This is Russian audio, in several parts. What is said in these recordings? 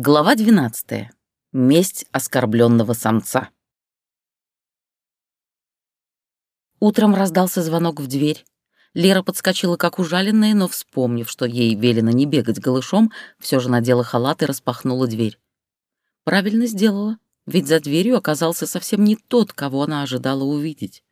Глава 12. Месть оскорбленного самца. Утром раздался звонок в дверь. Лера подскочила как ужаленная, но, вспомнив, что ей велено не бегать голышом, все же надела халат и распахнула дверь. Правильно сделала, ведь за дверью оказался совсем не тот, кого она ожидала увидеть.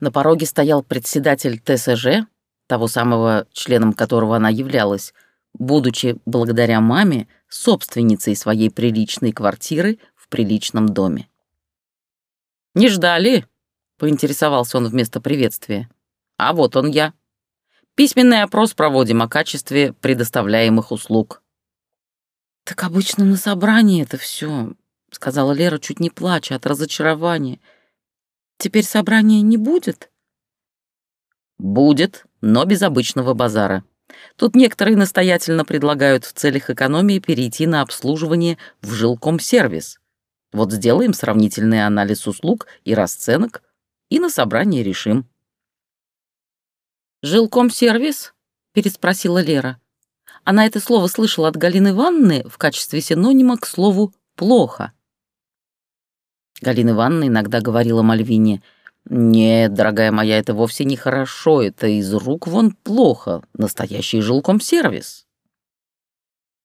На пороге стоял председатель ТСЖ, того самого, членом которого она являлась, будучи, благодаря маме, собственницей своей приличной квартиры в приличном доме. «Не ждали?» — поинтересовался он вместо приветствия. «А вот он я. Письменный опрос проводим о качестве предоставляемых услуг». «Так обычно на собрании это все, сказала Лера, чуть не плача от разочарования. «Теперь собрания не будет?» «Будет, но без обычного базара», Тут некоторые настоятельно предлагают в целях экономии перейти на обслуживание в жилком сервис. Вот сделаем сравнительный анализ услуг и расценок, и на собрании решим. «Жилком сервис?» — переспросила Лера. Она это слово слышала от Галины Ивановны в качестве синонима к слову «плохо». Галина Ивановна иногда говорила Мальвине — «Нет, дорогая моя, это вовсе не хорошо, это из рук вон плохо, настоящий жилком сервис».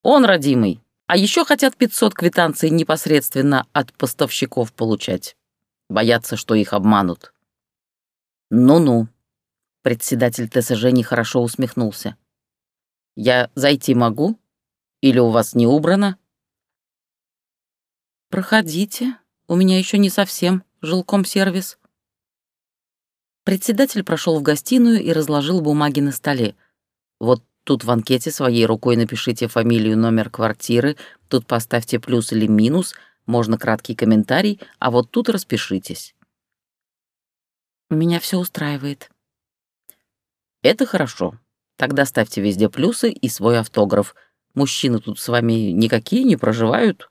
«Он, родимый, а еще хотят 500 квитанций непосредственно от поставщиков получать. Боятся, что их обманут». «Ну-ну», — председатель ТСЖ нехорошо усмехнулся. «Я зайти могу? Или у вас не убрано?» «Проходите, у меня еще не совсем жилком сервис», Председатель прошел в гостиную и разложил бумаги на столе. Вот тут в анкете своей рукой напишите фамилию, номер квартиры, тут поставьте плюс или минус, можно краткий комментарий, а вот тут распишитесь. Меня все устраивает. Это хорошо. Тогда ставьте везде плюсы и свой автограф. Мужчины тут с вами никакие не проживают.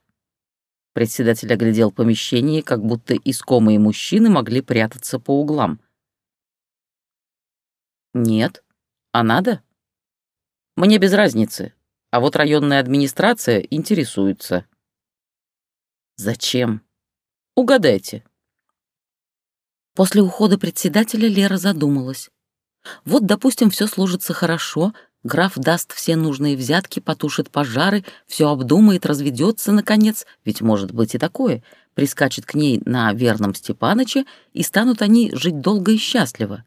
Председатель оглядел помещение, как будто искомые мужчины могли прятаться по углам. Нет. А надо? Мне без разницы. А вот районная администрация интересуется. Зачем? Угадайте. После ухода председателя Лера задумалась. Вот, допустим, все служится хорошо, граф даст все нужные взятки, потушит пожары, все обдумает, разведется, наконец, ведь может быть и такое, прискачет к ней на верном Степаныче, и станут они жить долго и счастливо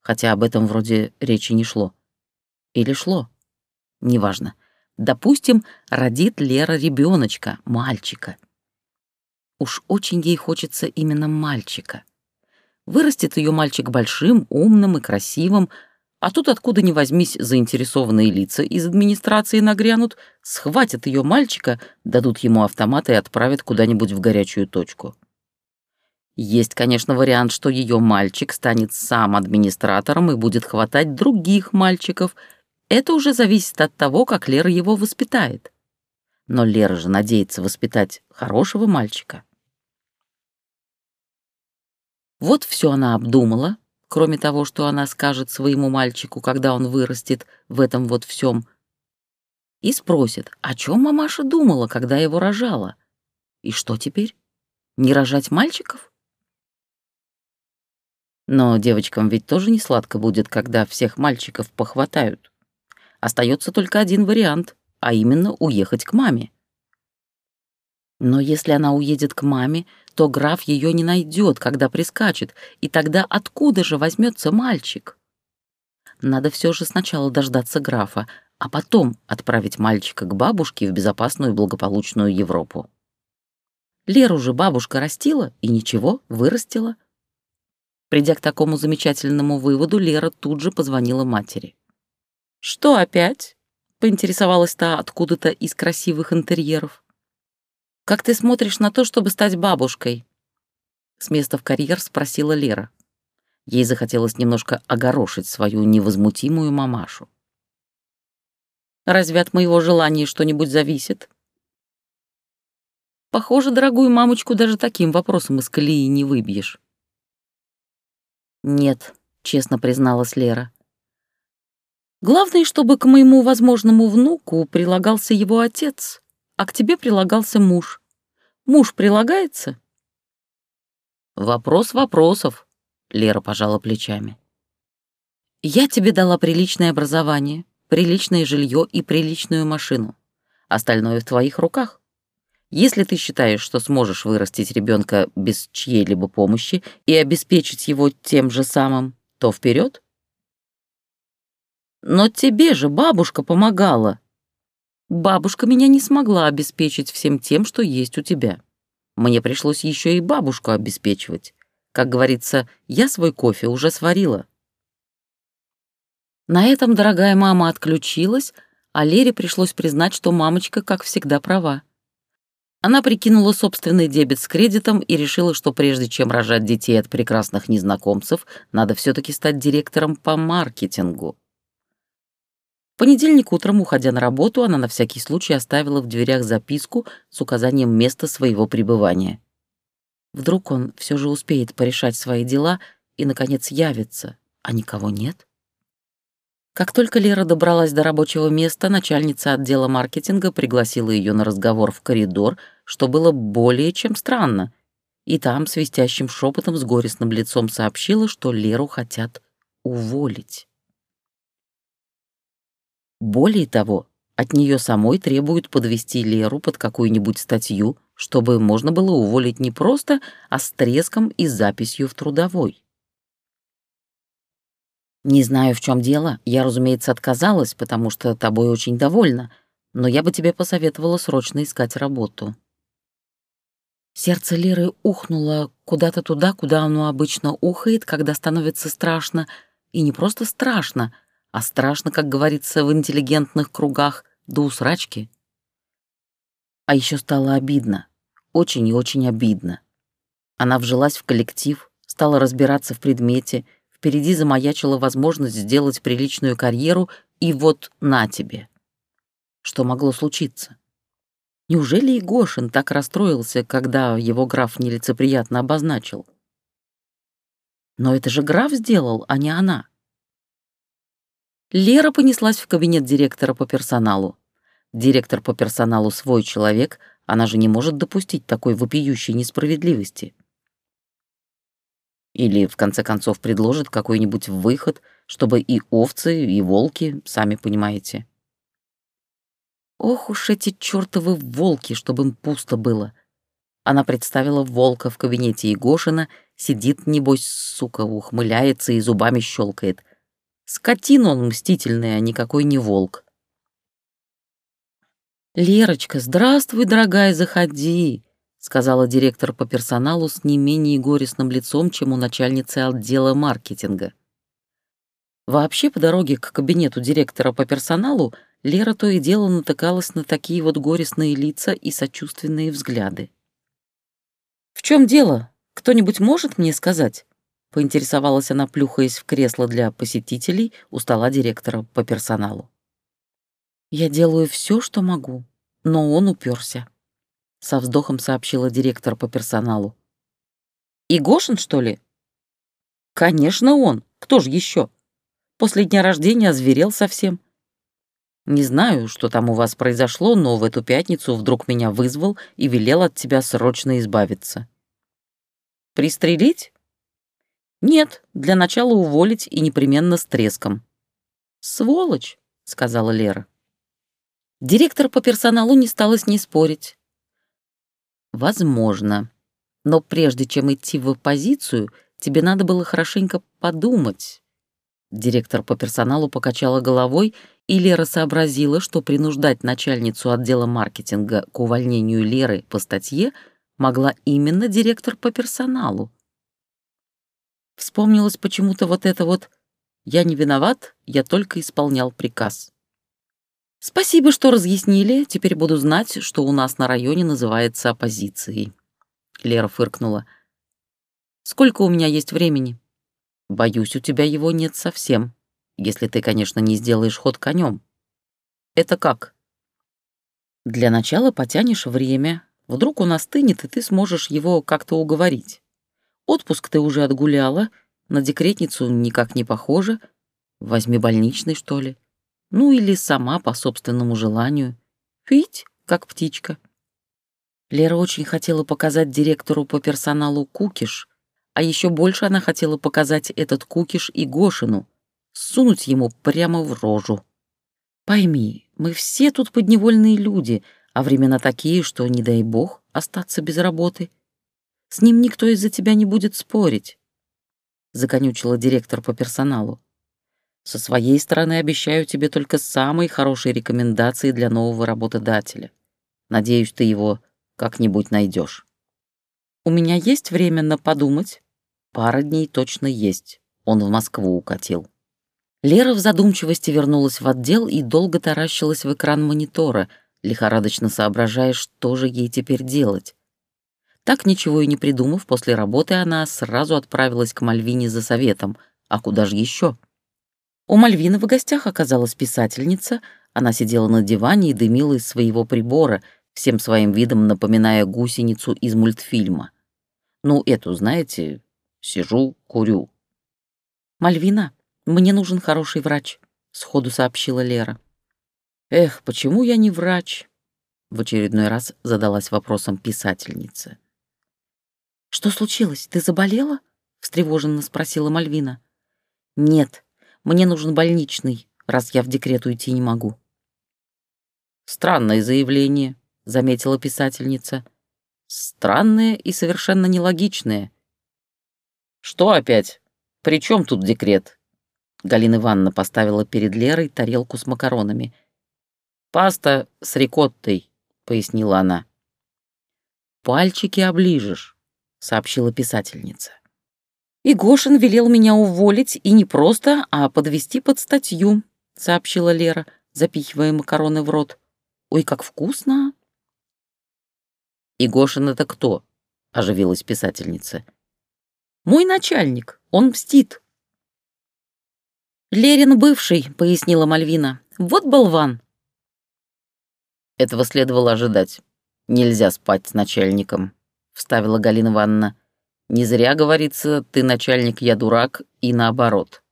хотя об этом вроде речи не шло. Или шло? Неважно. Допустим, родит Лера ребеночка, мальчика. Уж очень ей хочется именно мальчика. Вырастет ее мальчик большим, умным и красивым, а тут откуда ни возьмись заинтересованные лица из администрации нагрянут, схватят ее мальчика, дадут ему автомат и отправят куда-нибудь в горячую точку. Есть, конечно, вариант, что ее мальчик станет сам администратором и будет хватать других мальчиков. Это уже зависит от того, как Лера его воспитает. Но Лера же надеется воспитать хорошего мальчика. Вот все она обдумала, кроме того, что она скажет своему мальчику, когда он вырастет в этом вот всем, и спросит, о чем мамаша думала, когда его рожала. И что теперь? Не рожать мальчиков? Но девочкам ведь тоже не сладко будет, когда всех мальчиков похватают. Остается только один вариант, а именно уехать к маме. Но если она уедет к маме, то граф ее не найдет, когда прискачет, и тогда откуда же возьмется мальчик? Надо все же сначала дождаться графа, а потом отправить мальчика к бабушке в безопасную и благополучную Европу. Леру же бабушка растила, и ничего, вырастила — Придя к такому замечательному выводу, Лера тут же позвонила матери. «Что опять?» — поинтересовалась та откуда-то из красивых интерьеров. «Как ты смотришь на то, чтобы стать бабушкой?» С места в карьер спросила Лера. Ей захотелось немножко огорошить свою невозмутимую мамашу. «Разве от моего желания что-нибудь зависит?» Похоже, дорогую мамочку даже таким вопросом из колеи не выбьешь. «Нет», — честно призналась Лера. «Главное, чтобы к моему возможному внуку прилагался его отец, а к тебе прилагался муж. Муж прилагается?» «Вопрос вопросов», — Лера пожала плечами. «Я тебе дала приличное образование, приличное жилье и приличную машину. Остальное в твоих руках. Если ты считаешь, что сможешь вырастить ребенка без чьей-либо помощи и обеспечить его тем же самым, то вперед. Но тебе же бабушка помогала. Бабушка меня не смогла обеспечить всем тем, что есть у тебя. Мне пришлось еще и бабушку обеспечивать. Как говорится, я свой кофе уже сварила. На этом дорогая мама отключилась, а Лере пришлось признать, что мамочка, как всегда, права. Она прикинула собственный дебет с кредитом и решила, что прежде чем рожать детей от прекрасных незнакомцев, надо все-таки стать директором по маркетингу. В понедельник утром, уходя на работу, она на всякий случай оставила в дверях записку с указанием места своего пребывания. Вдруг он все же успеет порешать свои дела и, наконец, явится, а никого нет? Как только Лера добралась до рабочего места, начальница отдела маркетинга пригласила ее на разговор в коридор, что было более чем странно. И там свистящим шепотом с горестным лицом сообщила, что Леру хотят уволить. Более того, от нее самой требуют подвести Леру под какую-нибудь статью, чтобы можно было уволить не просто, а с треском и записью в трудовой. Не знаю, в чем дело. Я, разумеется, отказалась, потому что тобой очень довольна, но я бы тебе посоветовала срочно искать работу. Сердце Леры ухнуло куда-то туда, куда оно обычно ухает, когда становится страшно. И не просто страшно, а страшно, как говорится в интеллигентных кругах, до усрачки. А еще стало обидно. Очень и очень обидно. Она вжилась в коллектив, стала разбираться в предмете — Впереди замаячила возможность сделать приличную карьеру, и вот на тебе. Что могло случиться? Неужели и Гошин так расстроился, когда его граф нелицеприятно обозначил? Но это же граф сделал, а не она. Лера понеслась в кабинет директора по персоналу. Директор по персоналу свой человек, она же не может допустить такой вопиющей несправедливости. Или, в конце концов, предложит какой-нибудь выход, чтобы и овцы, и волки, сами понимаете. Ох уж эти чертовы волки, чтобы им пусто было. Она представила волка в кабинете Егошина, сидит, небось, сука, ухмыляется и зубами щелкает. Скотина он мстительный, а никакой не волк. «Лерочка, здравствуй, дорогая, заходи!» Сказала директор по персоналу с не менее горестным лицом, чем у начальницы отдела маркетинга. Вообще, по дороге к кабинету директора по персоналу Лера то и дело натыкалась на такие вот горестные лица и сочувственные взгляды. «В чем дело? Кто-нибудь может мне сказать?» — поинтересовалась она, плюхаясь в кресло для посетителей у стола директора по персоналу. «Я делаю все, что могу, но он уперся со вздохом сообщила директор по персоналу. И Гошин, что ли? Конечно, он. Кто же еще? После дня рождения озверел совсем. Не знаю, что там у вас произошло, но в эту пятницу вдруг меня вызвал и велел от тебя срочно избавиться. Пристрелить? Нет, для начала уволить и непременно с треском. Сволочь, сказала Лера. Директор по персоналу не стала с ней спорить. Возможно. Но прежде чем идти в оппозицию, тебе надо было хорошенько подумать. Директор по персоналу покачала головой, и Лера сообразила, что принуждать начальницу отдела маркетинга к увольнению Леры по статье могла именно директор по персоналу. Вспомнилось почему-то вот это вот «я не виноват, я только исполнял приказ». Спасибо, что разъяснили. Теперь буду знать, что у нас на районе называется оппозицией. Лера фыркнула. Сколько у меня есть времени? Боюсь, у тебя его нет совсем. Если ты, конечно, не сделаешь ход конем. Это как? Для начала потянешь время. Вдруг он остынет, и ты сможешь его как-то уговорить. Отпуск ты уже отгуляла, на декретницу никак не похоже. Возьми больничный, что ли. Ну или сама по собственному желанию. Пить, как птичка. Лера очень хотела показать директору по персоналу кукиш, а еще больше она хотела показать этот кукиш и Гошину, сунуть ему прямо в рожу. Пойми, мы все тут подневольные люди, а времена такие, что, не дай бог, остаться без работы. С ним никто из-за тебя не будет спорить. Законючила директор по персоналу. Со своей стороны обещаю тебе только самые хорошие рекомендации для нового работодателя. Надеюсь, ты его как-нибудь найдешь. У меня есть время на подумать? Пара дней точно есть. Он в Москву укатил. Лера в задумчивости вернулась в отдел и долго таращилась в экран монитора, лихорадочно соображая, что же ей теперь делать. Так ничего и не придумав, после работы она сразу отправилась к Мальвине за советом. А куда же еще? У Мальвины в гостях оказалась писательница. Она сидела на диване и дымила из своего прибора, всем своим видом напоминая гусеницу из мультфильма. Ну, эту, знаете, сижу, курю. «Мальвина, мне нужен хороший врач», — сходу сообщила Лера. «Эх, почему я не врач?» — в очередной раз задалась вопросом писательница. «Что случилось? Ты заболела?» — встревоженно спросила Мальвина. «Нет, мне нужен больничный, раз я в декрет уйти не могу». «Странное заявление», — заметила писательница. «Странное и совершенно нелогичное». «Что опять? При чем тут декрет?» Галина Ивановна поставила перед Лерой тарелку с макаронами. «Паста с рикоттой», — пояснила она. «Пальчики оближешь», — сообщила писательница. «И Гошин велел меня уволить, и не просто, а подвести под статью», — сообщила Лера, запихивая макароны в рот. «Ой, как вкусно!» «И Гошин это кто?» — оживилась писательница. «Мой начальник, он мстит», «Лерин бывший», — пояснила Мальвина. «Вот болван». Этого следовало ожидать. Нельзя спать с начальником, — вставила Галина Ивановна. Не зря говорится, ты начальник, я дурак, и наоборот.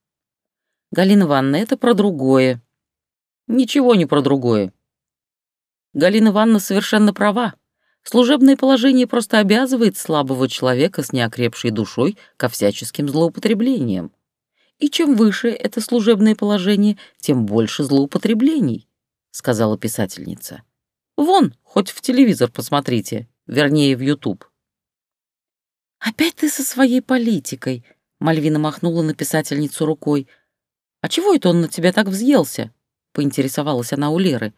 Галина Ивановна, это про другое. Ничего не про другое. Галина Ивановна совершенно права. Служебное положение просто обязывает слабого человека с неокрепшей душой ко всяческим злоупотреблениям и чем выше это служебное положение, тем больше злоупотреблений», — сказала писательница. «Вон, хоть в телевизор посмотрите, вернее, в Ютуб». «Опять ты со своей политикой», — Мальвина махнула на писательницу рукой. «А чего это он на тебя так взъелся?» — поинтересовалась она у Леры.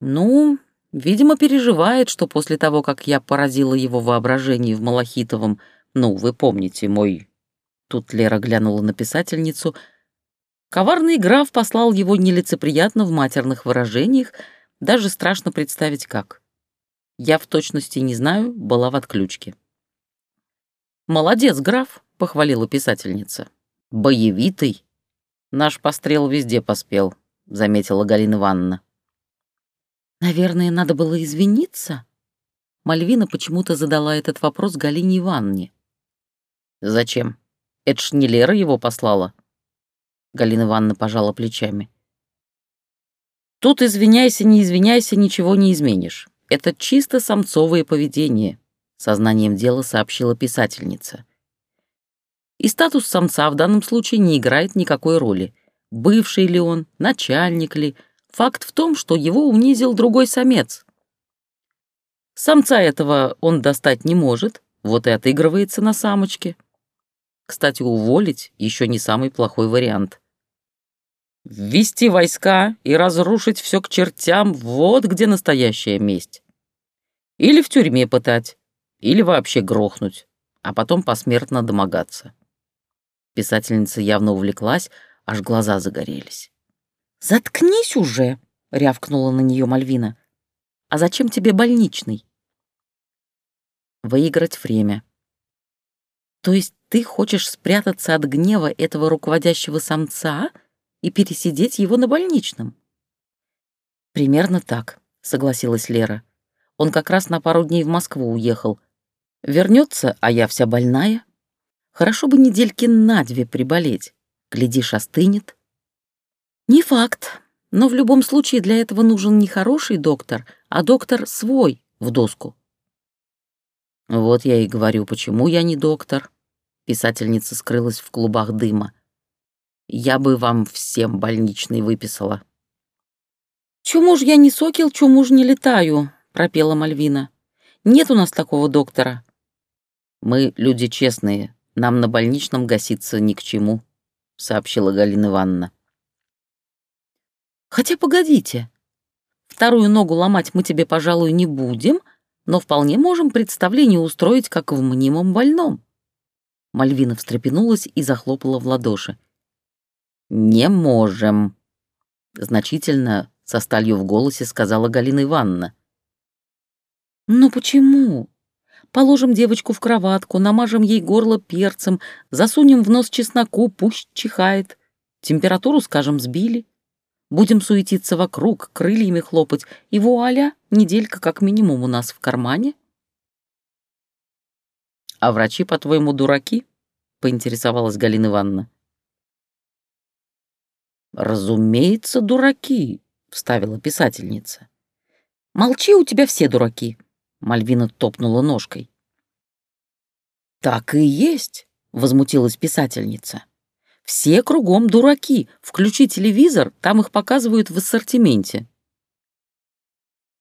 «Ну, видимо, переживает, что после того, как я поразила его воображение в Малахитовом, ну, вы помните, мой Тут Лера глянула на писательницу. Коварный граф послал его нелицеприятно в матерных выражениях, даже страшно представить как. Я в точности не знаю, была в отключке. «Молодец, граф», — похвалила писательница. «Боевитый. Наш пострел везде поспел», — заметила Галина Ивановна. «Наверное, надо было извиниться?» Мальвина почему-то задала этот вопрос Галине Ивановне. «Зачем?» Это ж не Лера его послала. Галина Ивановна пожала плечами. Тут извиняйся, не извиняйся, ничего не изменишь. Это чисто самцовое поведение, сознанием дела сообщила писательница. И статус самца в данном случае не играет никакой роли. Бывший ли он, начальник ли, факт в том, что его унизил другой самец. Самца этого он достать не может, вот и отыгрывается на самочке. Кстати, уволить еще не самый плохой вариант. Ввести войска и разрушить все к чертям — вот где настоящая месть. Или в тюрьме пытать, или вообще грохнуть, а потом посмертно домогаться. Писательница явно увлеклась, аж глаза загорелись. «Заткнись уже!» — рявкнула на нее Мальвина. «А зачем тебе больничный?» «Выиграть время», то есть ты хочешь спрятаться от гнева этого руководящего самца и пересидеть его на больничном? Примерно так, согласилась Лера. Он как раз на пару дней в Москву уехал. Вернется, а я вся больная. Хорошо бы недельки на две приболеть. Глядишь, остынет. Не факт. Но в любом случае для этого нужен не хороший доктор, а доктор свой в доску. Вот я и говорю, почему я не доктор. Писательница скрылась в клубах дыма. Я бы вам всем больничный выписала. «Чему ж я не сокел, чему ж не летаю?» — пропела Мальвина. «Нет у нас такого доктора». «Мы люди честные, нам на больничном гаситься ни к чему», — сообщила Галина Ивановна. «Хотя погодите. Вторую ногу ломать мы тебе, пожалуй, не будем, но вполне можем представление устроить, как в мнимом больном». Мальвина встрепенулась и захлопала в ладоши. «Не можем», — значительно, со сталью в голосе сказала Галина Ивановна. «Но почему? Положим девочку в кроватку, намажем ей горло перцем, засунем в нос чесноку, пусть чихает. Температуру, скажем, сбили. Будем суетиться вокруг, крыльями хлопать, и вуаля, неделька как минимум у нас в кармане». «А врачи, по-твоему, дураки?» — поинтересовалась Галина Ивановна. «Разумеется, дураки», — вставила писательница. «Молчи, у тебя все дураки», — Мальвина топнула ножкой. «Так и есть», — возмутилась писательница. «Все кругом дураки. Включи телевизор, там их показывают в ассортименте».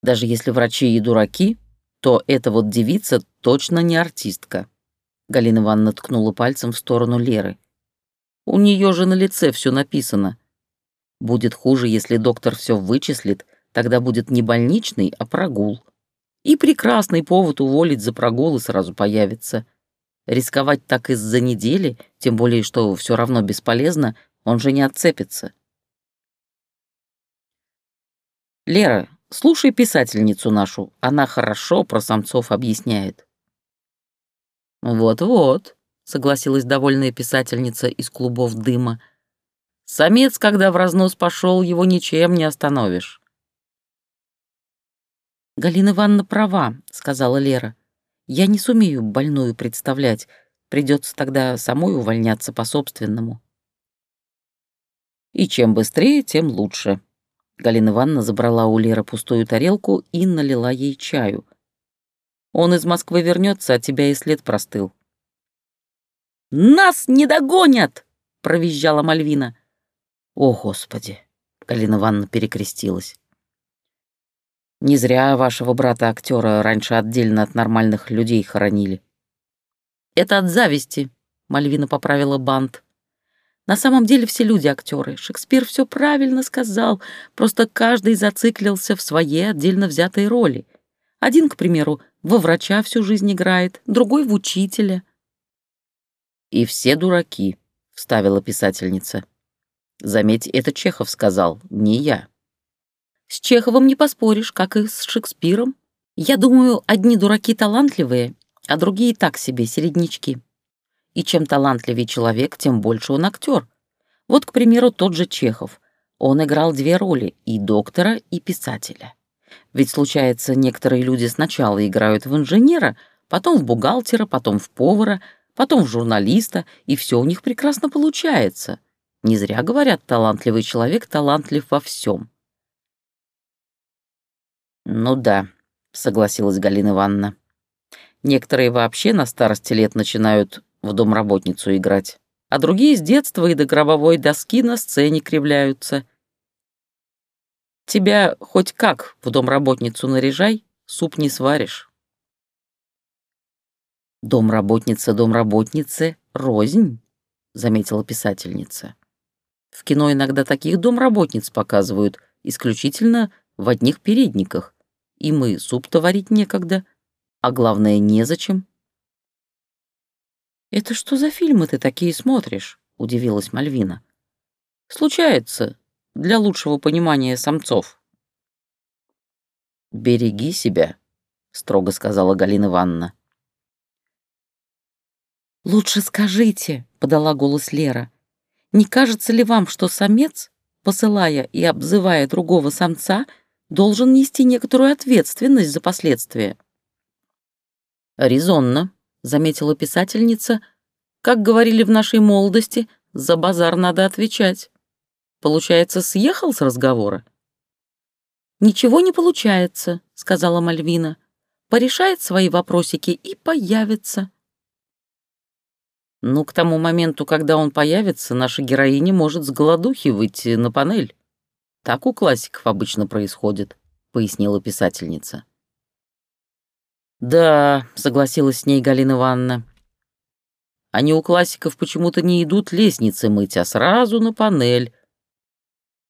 Даже если врачи и дураки, то эта вот девица точно не артистка. Галина Ивановна ткнула пальцем в сторону Леры. У нее же на лице все написано. Будет хуже, если доктор все вычислит, тогда будет не больничный, а прогул. И прекрасный повод уволить за прогулы сразу появится. Рисковать так из-за недели, тем более, что все равно бесполезно, он же не отцепится. Лера, слушай писательницу нашу, она хорошо про самцов объясняет. «Вот-вот», — согласилась довольная писательница из клубов дыма. «Самец, когда в разнос пошел, его ничем не остановишь». «Галина Ивановна права», — сказала Лера. «Я не сумею больную представлять. Придется тогда самой увольняться по-собственному». «И чем быстрее, тем лучше». Галина Ивановна забрала у Леры пустую тарелку и налила ей чаю. Он из Москвы вернется, а тебя и след простыл». «Нас не догонят!» — провизжала Мальвина. «О, Господи!» — Галина Ивановна перекрестилась. «Не зря вашего брата-актера раньше отдельно от нормальных людей хоронили». «Это от зависти», — Мальвина поправила бант. «На самом деле все люди актеры. Шекспир все правильно сказал, просто каждый зациклился в своей отдельно взятой роли. Один, к примеру, во врача всю жизнь играет, другой в учителя. «И все дураки», — вставила писательница. «Заметь, это Чехов сказал, не я». «С Чеховым не поспоришь, как и с Шекспиром. Я думаю, одни дураки талантливые, а другие так себе, середнячки. И чем талантливее человек, тем больше он актер. Вот, к примеру, тот же Чехов. Он играл две роли — и доктора, и писателя. Ведь случается, некоторые люди сначала играют в инженера, потом в бухгалтера, потом в повара, потом в журналиста, и все у них прекрасно получается. Не зря говорят, талантливый человек талантлив во всем. «Ну да», — согласилась Галина Ивановна. «Некоторые вообще на старости лет начинают в домработницу играть, а другие с детства и до гробовой доски на сцене кривляются. Тебя хоть как в домработницу наряжай, суп не сваришь. Домработница домработнице рознь, заметила писательница. В кино иногда таких домработниц показывают исключительно в одних передниках, и мы суп-то варить некогда, а главное, незачем. «Это что за фильмы ты такие смотришь?» — удивилась Мальвина. «Случается, для лучшего понимания самцов. «Береги себя», — строго сказала Галина Ивановна. «Лучше скажите», — подала голос Лера, «не кажется ли вам, что самец, посылая и обзывая другого самца, должен нести некоторую ответственность за последствия?» «Резонно», — заметила писательница, «как говорили в нашей молодости, за базар надо отвечать». Получается, съехал с разговора? «Ничего не получается», — сказала Мальвина. «Порешает свои вопросики и появится». «Ну, к тому моменту, когда он появится, наша героиня может с голодухи выйти на панель. Так у классиков обычно происходит», — пояснила писательница. «Да», — согласилась с ней Галина Ивановна. «Они у классиков почему-то не идут лестницы мыть, а сразу на панель».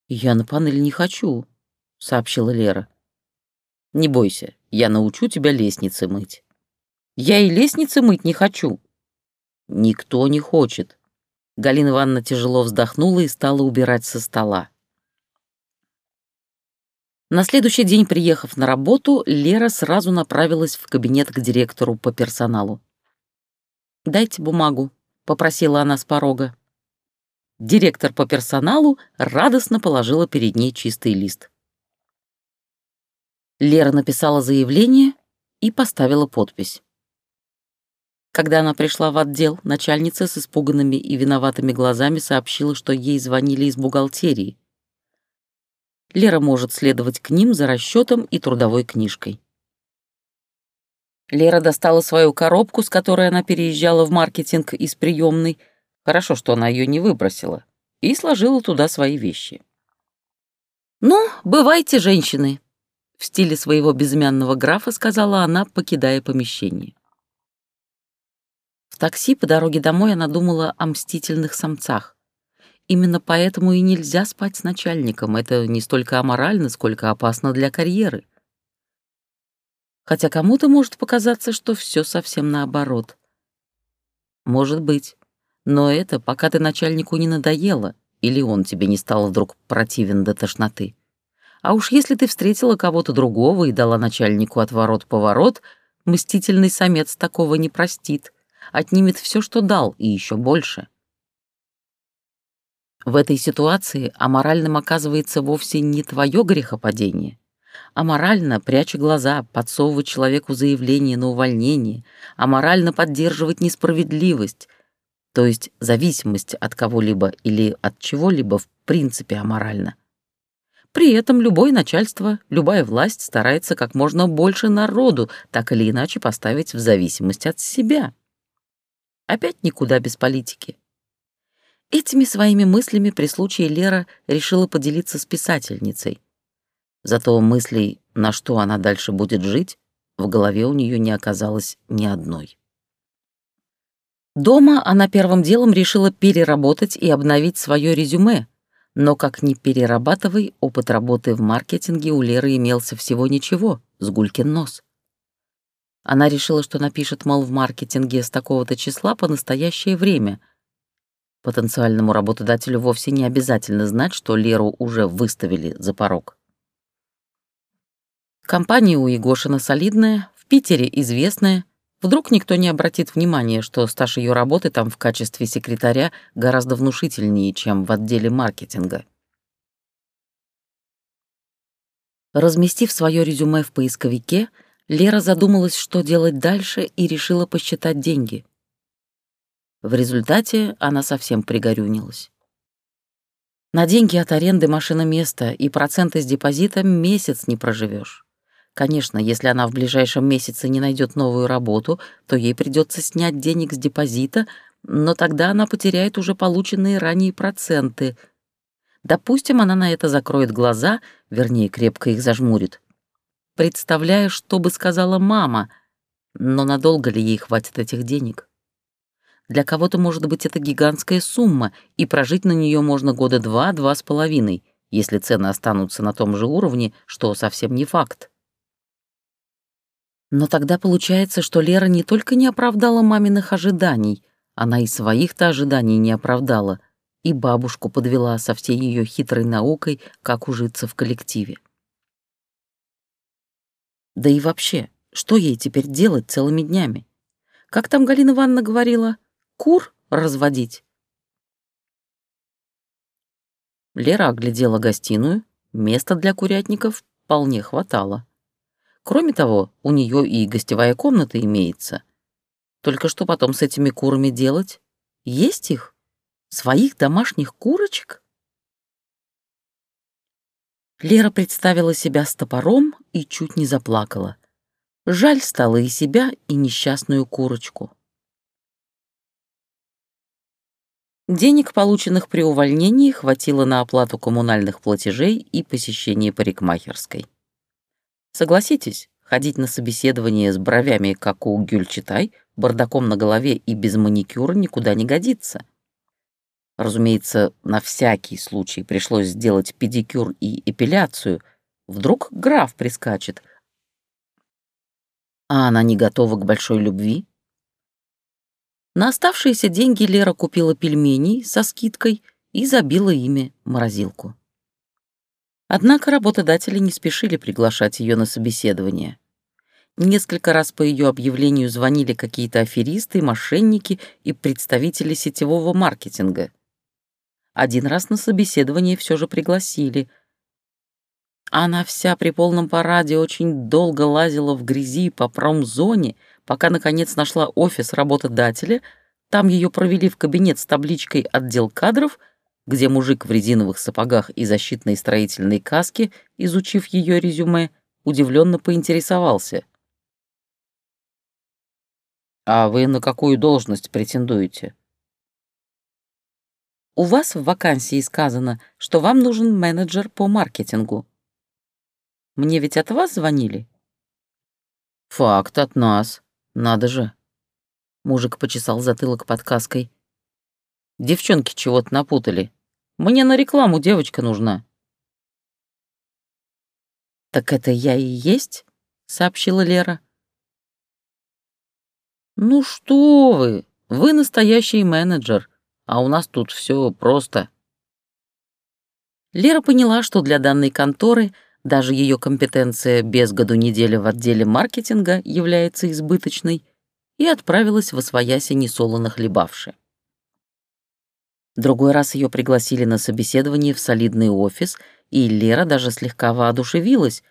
«Я на панель не хочу», — сообщила Лера. «Не бойся, я научу тебя лестницы мыть». «Я и лестницы мыть не хочу». «Никто не хочет». Галина Ивановна тяжело вздохнула и стала убирать со стола. На следующий день, приехав на работу, Лера сразу направилась в кабинет к директору по персоналу. «Дайте бумагу», — попросила она с порога. Директор по персоналу радостно положила перед ней чистый лист. Лера написала заявление и поставила подпись. Когда она пришла в отдел, начальница с испуганными и виноватыми глазами сообщила, что ей звонили из бухгалтерии. Лера может следовать к ним за расчетом и трудовой книжкой. Лера достала свою коробку, с которой она переезжала в маркетинг из приемной. Хорошо, что она ее не выбросила. И сложила туда свои вещи. «Ну, бывайте, женщины!» В стиле своего безымянного графа сказала она, покидая помещение. В такси по дороге домой она думала о мстительных самцах. Именно поэтому и нельзя спать с начальником. Это не столько аморально, сколько опасно для карьеры. Хотя кому-то может показаться, что все совсем наоборот. Может быть. Но это пока ты начальнику не надоело, или он тебе не стал вдруг противен до тошноты. А уж если ты встретила кого-то другого и дала начальнику отворот-поворот, мстительный самец такого не простит, отнимет все, что дал, и еще больше. В этой ситуации аморальным оказывается вовсе не твое грехопадение. Аморально, пряча глаза, подсовывать человеку заявление на увольнение, аморально поддерживать несправедливость, то есть зависимость от кого-либо или от чего-либо в принципе аморально. При этом любое начальство, любая власть старается как можно больше народу так или иначе поставить в зависимость от себя. Опять никуда без политики. Этими своими мыслями при случае Лера решила поделиться с писательницей. Зато мыслей, на что она дальше будет жить, в голове у нее не оказалось ни одной. Дома она первым делом решила переработать и обновить свое резюме, но как ни перерабатывай, опыт работы в маркетинге у Леры имелся всего ничего, с гулькин нос. Она решила, что напишет, мол, в маркетинге с такого-то числа по настоящее время — Потенциальному работодателю вовсе не обязательно знать, что Леру уже выставили за порог. Компания у Егошина солидная, в Питере известная. Вдруг никто не обратит внимания, что стаж ее работы там в качестве секретаря гораздо внушительнее, чем в отделе маркетинга. Разместив свое резюме в поисковике, Лера задумалась, что делать дальше, и решила посчитать деньги — в результате она совсем пригорюнилась. На деньги от аренды машиноместа и проценты с депозита месяц не проживешь. Конечно, если она в ближайшем месяце не найдет новую работу, то ей придется снять денег с депозита, но тогда она потеряет уже полученные ранее проценты. Допустим, она на это закроет глаза, вернее, крепко их зажмурит. Представляя, что бы сказала мама, но надолго ли ей хватит этих денег? Для кого-то, может быть, это гигантская сумма, и прожить на нее можно года два-два с половиной, если цены останутся на том же уровне, что совсем не факт. Но тогда получается, что Лера не только не оправдала маминых ожиданий, она и своих-то ожиданий не оправдала, и бабушку подвела со всей ее хитрой наукой, как ужиться в коллективе. Да и вообще, что ей теперь делать целыми днями? Как там Галина Ивановна говорила? Кур разводить. Лера оглядела гостиную, места для курятников вполне хватало. Кроме того, у нее и гостевая комната имеется. Только что потом с этими курами делать? Есть их? Своих домашних курочек? Лера представила себя с топором и чуть не заплакала. Жаль стало и себя, и несчастную курочку. Денег, полученных при увольнении, хватило на оплату коммунальных платежей и посещение парикмахерской. Согласитесь, ходить на собеседование с бровями, как у Гюльчатай, бардаком на голове и без маникюра никуда не годится. Разумеется, на всякий случай пришлось сделать педикюр и эпиляцию. Вдруг граф прискачет. А она не готова к большой любви? На оставшиеся деньги Лера купила пельменей со скидкой и забила ими морозилку. Однако работодатели не спешили приглашать ее на собеседование. Несколько раз по ее объявлению звонили какие-то аферисты, мошенники и представители сетевого маркетинга — один раз на собеседование все же пригласили. Она вся при полном параде очень долго лазила в грязи по промзоне, пока, наконец, нашла офис работодателя. Там ее провели в кабинет с табличкой «Отдел кадров», где мужик в резиновых сапогах и защитной строительной каске, изучив ее резюме, удивленно поинтересовался. «А вы на какую должность претендуете?» У вас в вакансии сказано, что вам нужен менеджер по маркетингу. Мне ведь от вас звонили? Факт от нас. Надо же. Мужик почесал затылок подказкой. Девчонки чего-то напутали. Мне на рекламу девочка нужна. Так это я и есть? сообщила Лера. Ну что вы, вы настоящий менеджер а у нас тут все просто. Лера поняла, что для данной конторы даже ее компетенция без году недели в отделе маркетинга является избыточной, и отправилась в освояси несолоно хлебавши. Другой раз ее пригласили на собеседование в солидный офис, и Лера даже слегка воодушевилась,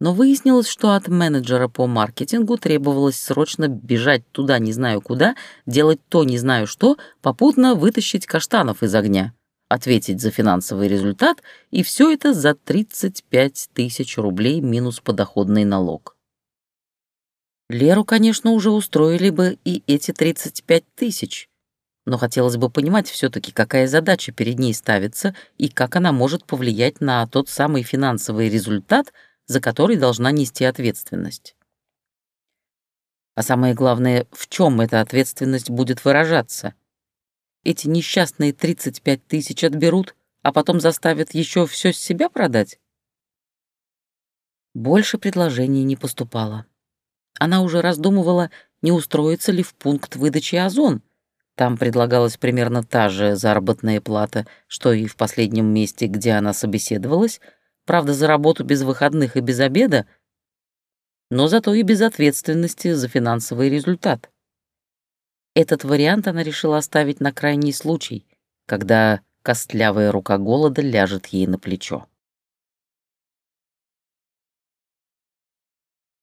но выяснилось, что от менеджера по маркетингу требовалось срочно бежать туда не знаю куда, делать то не знаю что, попутно вытащить каштанов из огня, ответить за финансовый результат, и все это за 35 тысяч рублей минус подоходный налог. Леру, конечно, уже устроили бы и эти 35 тысяч, но хотелось бы понимать все-таки, какая задача перед ней ставится и как она может повлиять на тот самый финансовый результат, за который должна нести ответственность. А самое главное, в чем эта ответственность будет выражаться? Эти несчастные 35 тысяч отберут, а потом заставят еще все с себя продать? Больше предложений не поступало. Она уже раздумывала, не устроиться ли в пункт выдачи озон. Там предлагалась примерно та же заработная плата, что и в последнем месте, где она собеседовалась, Правда, за работу без выходных и без обеда, но зато и без ответственности за финансовый результат. Этот вариант она решила оставить на крайний случай, когда костлявая рука голода ляжет ей на плечо.